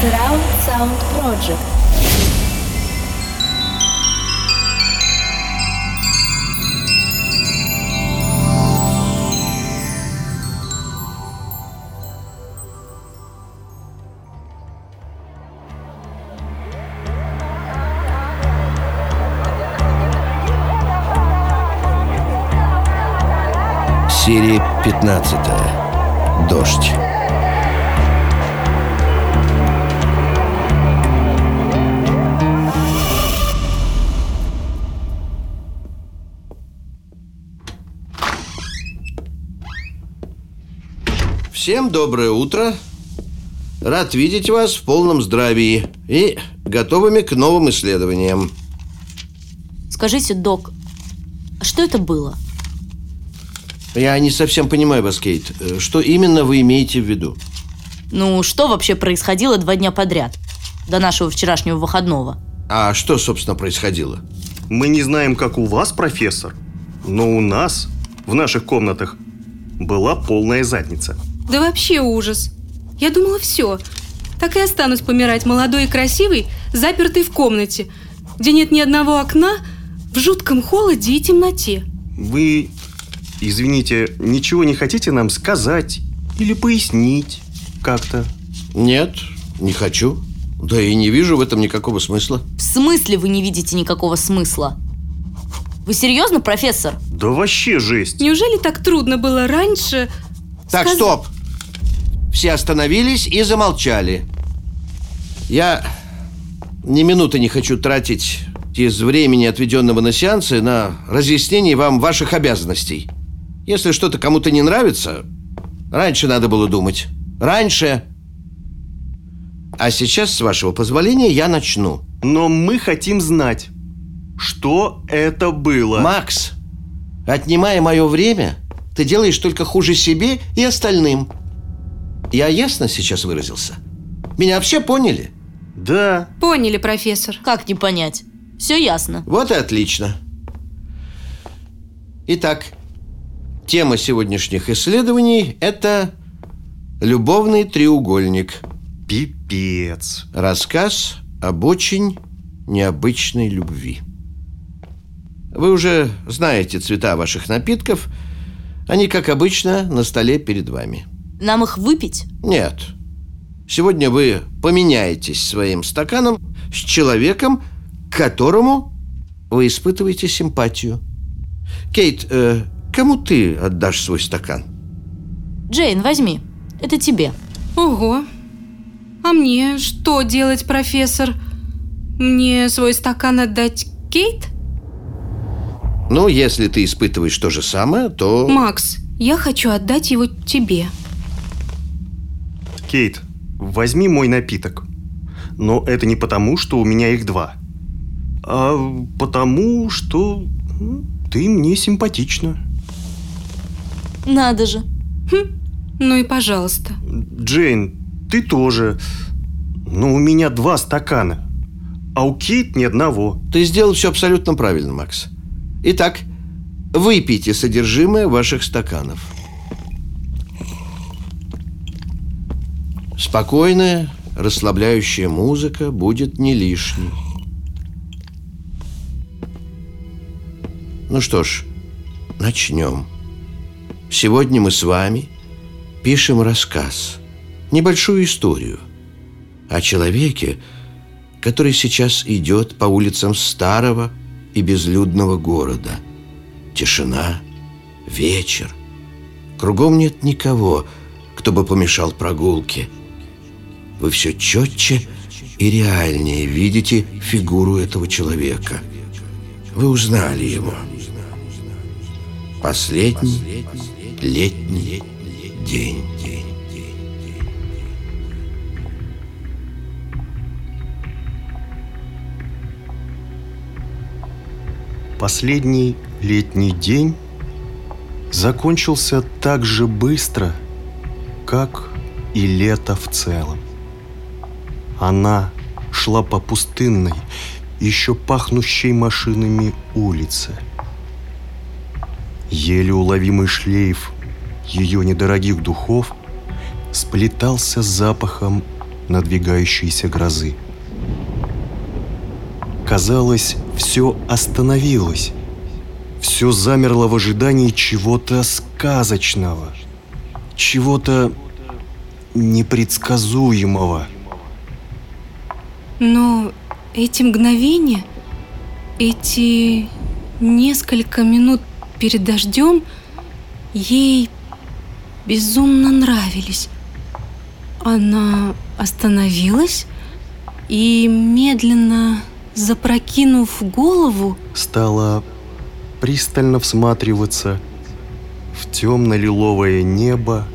Surround Sound Project. Серия 15. Дождь. Всем доброе утро. Рад видеть вас в полном здравии и готовыми к новым исследованиям. Скажите, док, что это было? Я не совсем понимаю вас, Кейт. Э, Что именно вы имеете в виду? Ну, что вообще происходило два дня подряд? До нашего вчерашнего выходного. А что, собственно, происходило? Мы не знаем, как у вас, профессор, но у нас, в наших комнатах, была полная задница. Да вообще ужас. Я думала, все. Так и останусь помирать молодой и красивой, запертой в комнате, где нет ни одного окна, в жутком холоде и темноте. Вы, извините, ничего не хотите нам сказать или пояснить как-то? Нет, не хочу. Да и не вижу в этом никакого смысла. В смысле вы не видите никакого смысла? Вы серьезно, профессор? Да вообще жесть. Неужели так трудно было раньше... Так, сказ- стоп! Все остановились и замолчали. Я ни минуты не хочу тратить из времени, отведенного на сеансы, на разъяснение вам ваших обязанностей. Если что-то кому-то не нравится, раньше надо было думать. Раньше. А сейчас, с вашего позволения, я начну. Но мы хотим знать, что это было. Макс, отнимая мое время, ты делаешь только хуже себе и остальным. Я ясно сейчас выразился? Меня все поняли? Да, Поняли, профессор. Как не понять? Все ясно. Вот и отлично. Итак, тема сегодняшних исследований – это любовный треугольник. пипец. Рассказ об очень необычной любви. Вы уже знаете цвета ваших напитков. Они, как обычно, на столе перед вами. Нам их выпить? Нет. Сегодня вы поменяетесь своим стаканом с человеком, к которому вы испытываете симпатию. Кейт, э, кому ты отдашь свой стакан? Джейн, возьми. Это тебе. Ого. А мне что делать, профессор? Мне свой стакан отдать Кейт? Ну, если ты испытываешь то же самое, то... Макс, я хочу отдать его тебе. Кейт, возьми мой напиток. Но это не потому, что у меня их два. А потому, что ты мне симпатична. Надо же. Ну и пожалуйста. Джейн, ты тоже. Но у меня два стакана. А у Кейт ни одного. Ты сделал все абсолютно правильно, Макс. Итак, выпейте содержимое ваших стаканов. Спокойная, расслабляющая музыка будет не лишней. Ну что ж, начнем. Сегодня мы с вами пишем рассказ, небольшую историю о человеке, который сейчас идет по улицам старого и безлюдного города. Тишина, вечер. Кругом нет никого, кто бы помешал прогулке. Вы все четче и реальнее видите фигуру этого человека. Вы узнали его. Последний летний день. Последний летний день закончился так же быстро, как и лето в целом. Она шла по пустынной, еще пахнущей машинами улице. Еле уловимый шлейф ее недорогих духов сплетался с запахом надвигающейся грозы. Казалось, все остановилось. Все замерло в ожидании чего-то сказочного, чего-то непредсказуемого. Но эти мгновения, эти несколько минут перед дождем ей безумно нравились. Она остановилась и, медленно запрокинув голову, Стала пристально всматриваться в темно-лиловое небо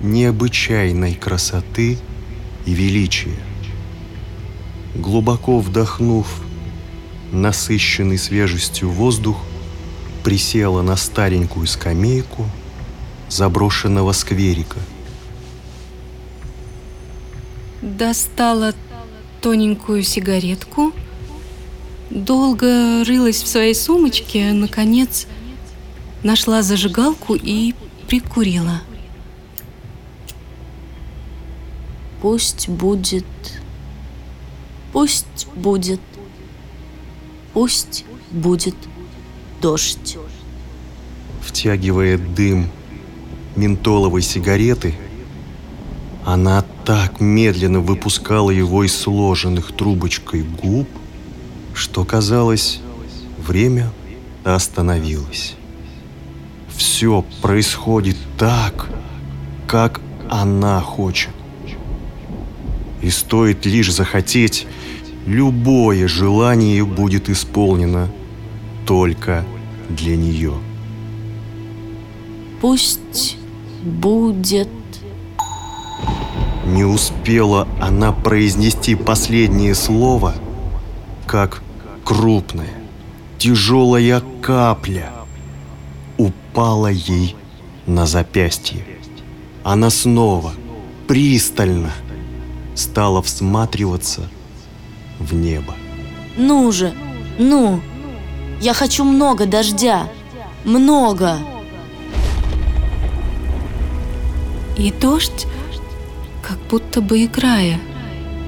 необычайной красоты и величия. Глубоко вдохнув насыщенный свежестью воздух, присела на старенькую скамейку заброшенного скверика. достала тоненькую сигаретку, долго рылась в своей сумочке, а, наконец нашла зажигалку и прикурила. Пусть будет, пусть будет, пусть будет дождь. Втягивая дым ментоловой сигареты, она так медленно выпускала его из сложенных трубочкой губ, что казалось, время остановилось. Все происходит так, как она хочет. И стоит лишь захотеть, любое желание будет исполнено только для нее. Пусть будет Не успела она произнести последнее слово, как крупная, тяжелая капля упала ей на запястье. Она снова, пристально, стала всматриваться в небо. Ну же, ну! Я хочу много дождя. Много! И дождь, как будто бы играя,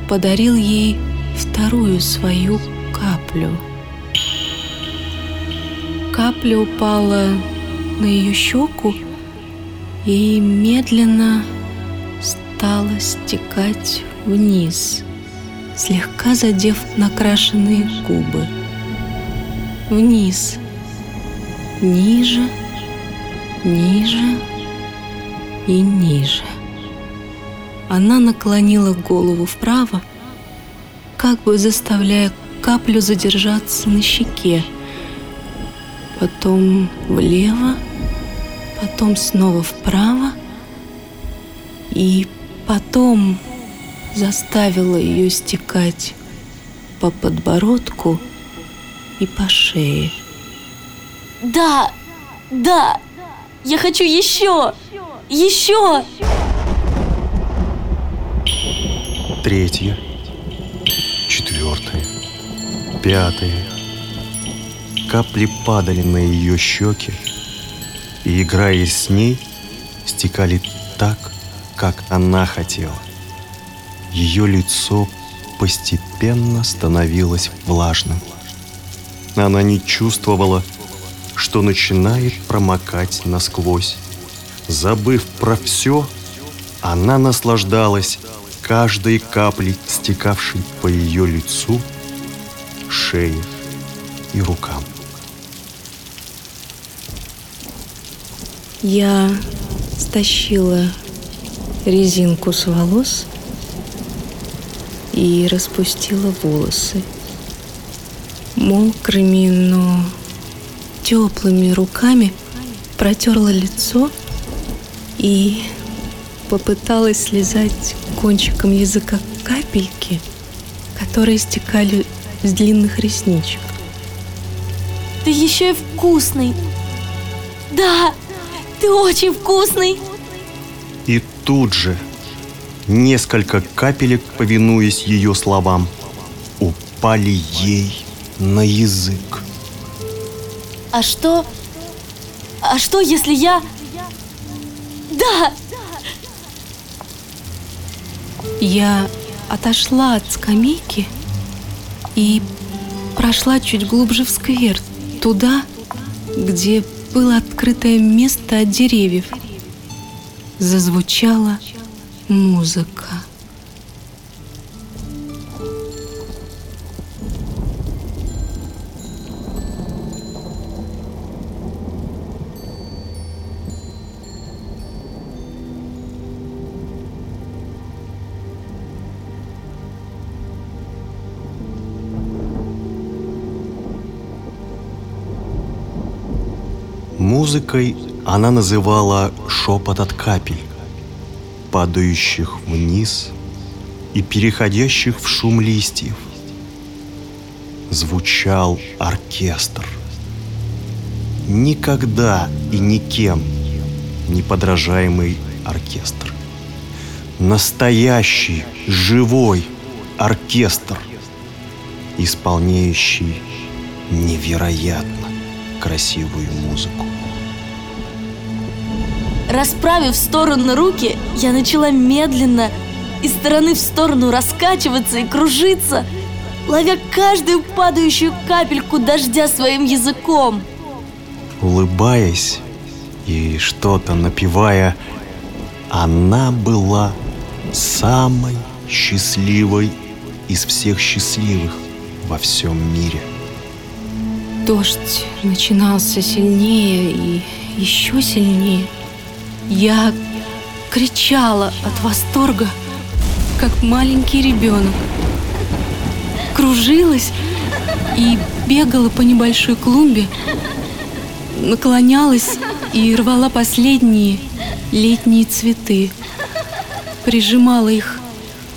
подарил ей вторую свою каплю. Капля упала на ее щеку и медленно стала стекать вниз, слегка задев накрашенные губы. Вниз, ниже, ниже и ниже. Она наклонила голову вправо, как бы заставляя каплю задержаться на щеке, потом влево, потом снова вправо. И потом заставила ее стекать по подбородку и по шее. Да! Да! Я хочу еще! Еще! Третья, четвертая, пятая. Капли падали на ее щеки и, играя с ней, стекали так, как она хотела. Ее лицо постепенно становилось влажным. Она не чувствовала, что начинает промокать насквозь. Забыв про все, она наслаждалась каждой каплей, стекавшей по ее лицу, шее и рукам. Я стащила резинку с волос и распустила волосы. Мокрыми, но теплыми руками протерла лицо и попыталась слезать кончиком языка капельки, которые стекали с длинных ресничек. Ты еще и вкусный! Да! Ты очень вкусный! И тут же несколько капелек, повинуясь ее словам, упали ей на язык. А что... А что, если я... Да! Я отошла от скамейки и прошла чуть глубже в сквер, туда, где было открытое место от деревьев. Зазвучала музыка. Музыкой она называла шепот от капель, падающих вниз и переходящих в шум листьев. Звучал оркестр. Никогда и никем не подражаемый оркестр. Настоящий, живой оркестр, исполняющий невероятно красивую музыку. Расправив в сторону руки, я начала медленно из стороны в сторону раскачиваться и кружиться, ловя каждую падающую капельку дождя своим языком. Улыбаясь и что-то напевая, она была самой счастливой из всех счастливых во всем мире. Дождь начинался сильнее и еще сильнее. Я кричала от восторга, как маленький ребенок. Кружилась и бегала по небольшой клумбе, наклонялась и рвала последние летние цветы. Прижимала их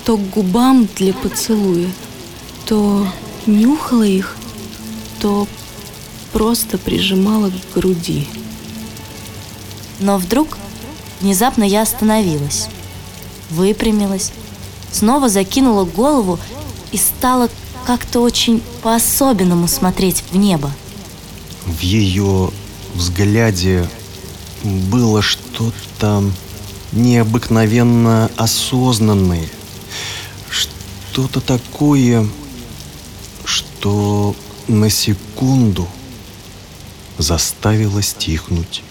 то к губам для поцелуя, то нюхала их, то просто прижимала к груди. Но вдруг внезапно я остановилась, выпрямилась, снова закинула голову и стала как-то очень по-особенному смотреть в небо. В ее взгляде было что-то необыкновенно осознанное, что-то такое, что на секунду заставило стихнуть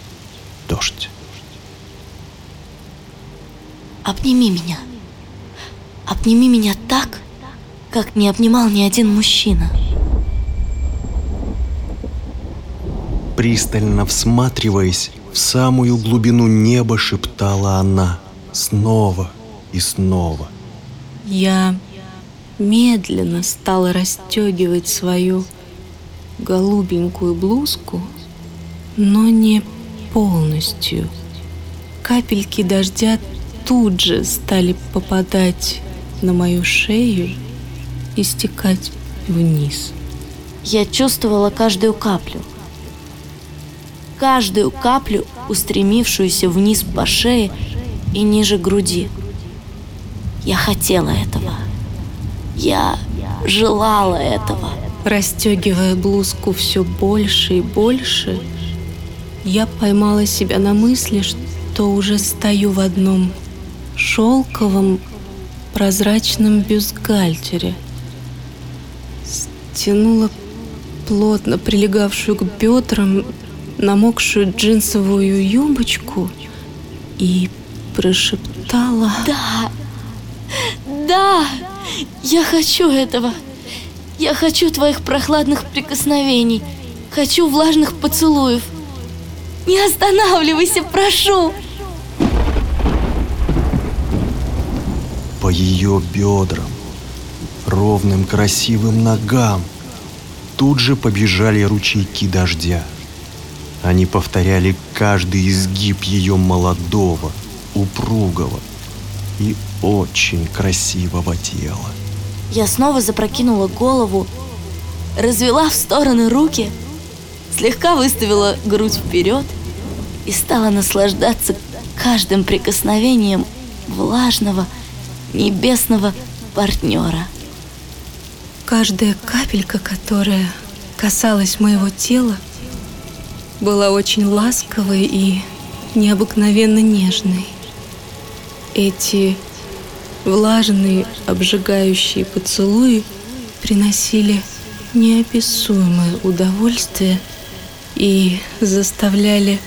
дождь. Обними меня. Обними меня так, как не обнимал ни один мужчина. Пристально всматриваясь в самую глубину неба, шептала она снова и снова. Я медленно стала расстегивать свою голубенькую блузку, но не полностью. Капельки дождя тут же стали попадать на мою шею и стекать вниз. Я чувствовала каждую каплю. Каждую каплю, устремившуюся вниз по шее и ниже груди. Я хотела этого. Я желала этого. Расстегивая блузку все больше и больше, я поймала себя на мысли, что уже стою в одном шелковом прозрачном бюстгальтере. Стянула плотно прилегавшую к бедрам намокшую джинсовую юбочку и прошептала Да, да, я хочу этого. Я хочу твоих прохладных прикосновений. Хочу влажных поцелуев. Не останавливайся, прошу. По ее бедрам, ровным красивым ногам тут же побежали ручейки дождя. Они повторяли каждый изгиб ее молодого, упругого и очень красивого тела. Я снова запрокинула голову, развела в стороны руки, слегка выставила грудь вперед и стала наслаждаться каждым прикосновением влажного небесного партнера. Каждая капелька, которая касалась моего тела, была очень ласковой и необыкновенно нежной. Эти влажные, обжигающие поцелуи приносили неописуемое удовольствие и заставляли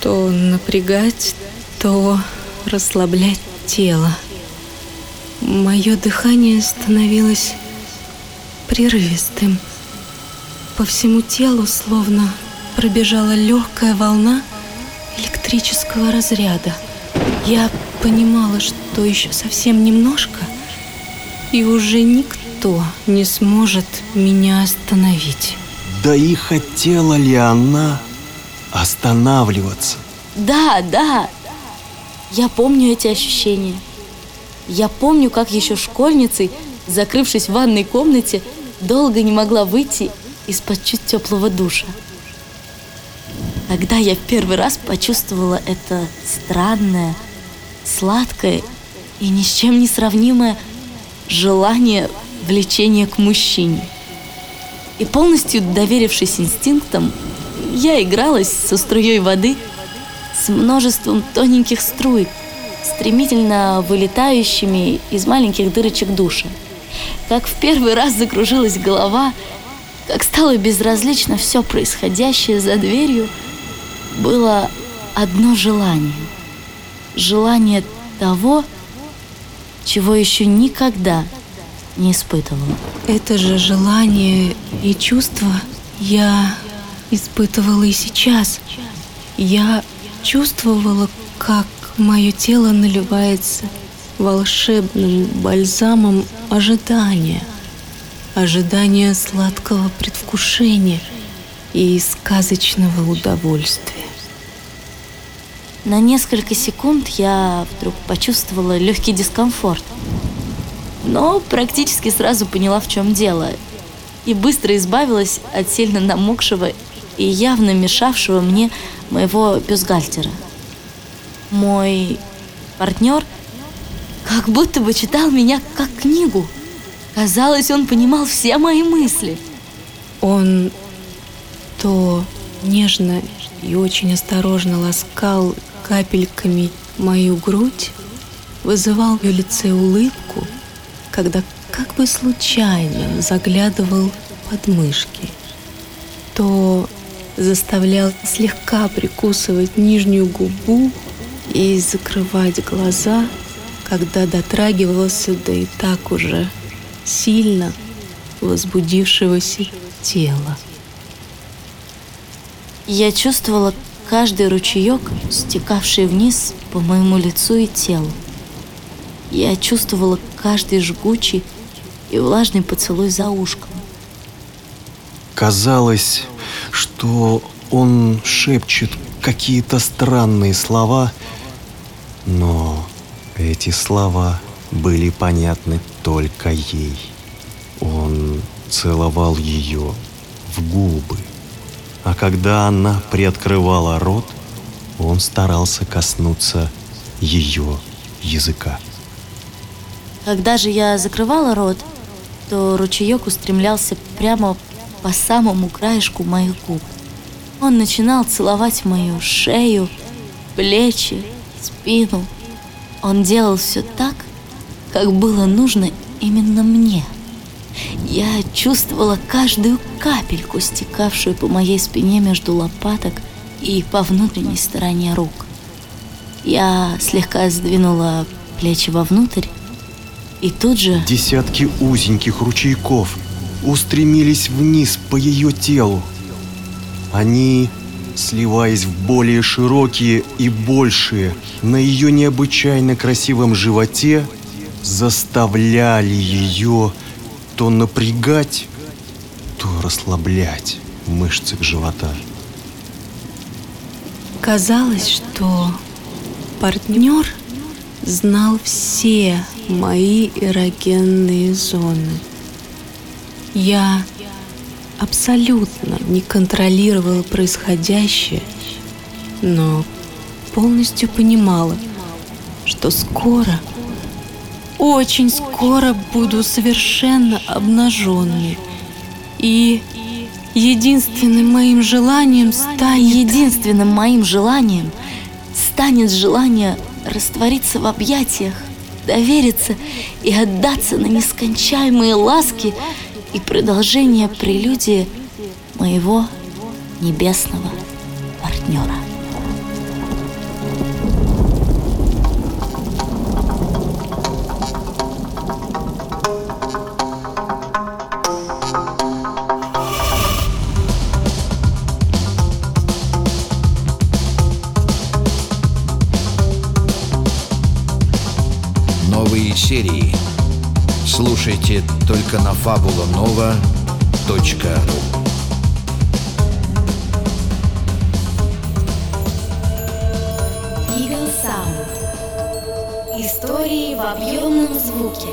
то напрягать, то расслаблять тело. Мое дыхание становилось прерывистым. По всему телу словно пробежала легкая волна электрического разряда. Я понимала, что еще совсем немножко, и уже никто не сможет меня остановить. Да и хотела ли она останавливаться? Да, да. Я помню эти ощущения. Я помню, как еще школьницей, закрывшись в ванной комнате, долго не могла выйти из-под чуть теплого душа. Тогда я в первый раз почувствовала это странное, сладкое и ни с чем не сравнимое желание влечения к мужчине. И полностью доверившись инстинктам, я игралась со струей воды, с множеством тоненьких струй, стремительно вылетающими из маленьких дырочек душа. Как в первый раз закружилась голова, как стало безразлично все происходящее за дверью, было одно желание. Желание того, чего еще никогда не испытывала. Это же желание и чувство я испытывала и сейчас. Я чувствовала, как мое тело наливается волшебным бальзамом ожидания. Ожидания сладкого предвкушения и сказочного удовольствия. На несколько секунд я вдруг почувствовала легкий дискомфорт. Но практически сразу поняла, в чем дело. И быстро избавилась от сильно намокшего и явно мешавшего мне моего бюстгальтера. Мой партнер как будто бы читал меня как книгу. Казалось, он понимал все мои мысли. Он то нежно и очень осторожно ласкал капельками мою грудь, вызывал в ее лице улыбку, когда как бы случайно заглядывал под мышки, то заставлял слегка прикусывать нижнюю губу и закрывать глаза, когда дотрагивался до и так уже сильно возбудившегося тела. Я чувствовала каждый ручеек, стекавший вниз по моему лицу и телу. Я чувствовала каждый жгучий и влажный поцелуй за ушком. Казалось, что он шепчет какие-то странные слова, но эти слова были понятны только ей. Он целовал ее в губы. А когда она приоткрывала рот, он старался коснуться ее языка. Когда же я закрывала рот, то ручеек устремлялся прямо по самому краешку моих губ. Он начинал целовать мою шею, плечи, спину. Он делал все так, как было нужно именно мне. Я чувствовала каждую капельку, стекавшую по моей спине между лопаток и по внутренней стороне рук. Я слегка сдвинула плечи вовнутрь, и тут же... Десятки узеньких ручейков устремились вниз по ее телу. Они, сливаясь в более широкие и большие, на ее необычайно красивом животе, заставляли ее то напрягать, то расслаблять мышцы живота. Казалось, что партнер знал все мои эрогенные зоны. Я абсолютно не контролировала происходящее, но полностью понимала, что скоро – очень скоро буду совершенно обнаженной. И единственным моим желанием станет... Единственным моим желанием станет желание раствориться в объятиях довериться и отдаться на нескончаемые ласки и продолжение прелюдии моего небесного партнера. Новые серии слушайте только на fabulanova.ru. Истории в объемном звуке.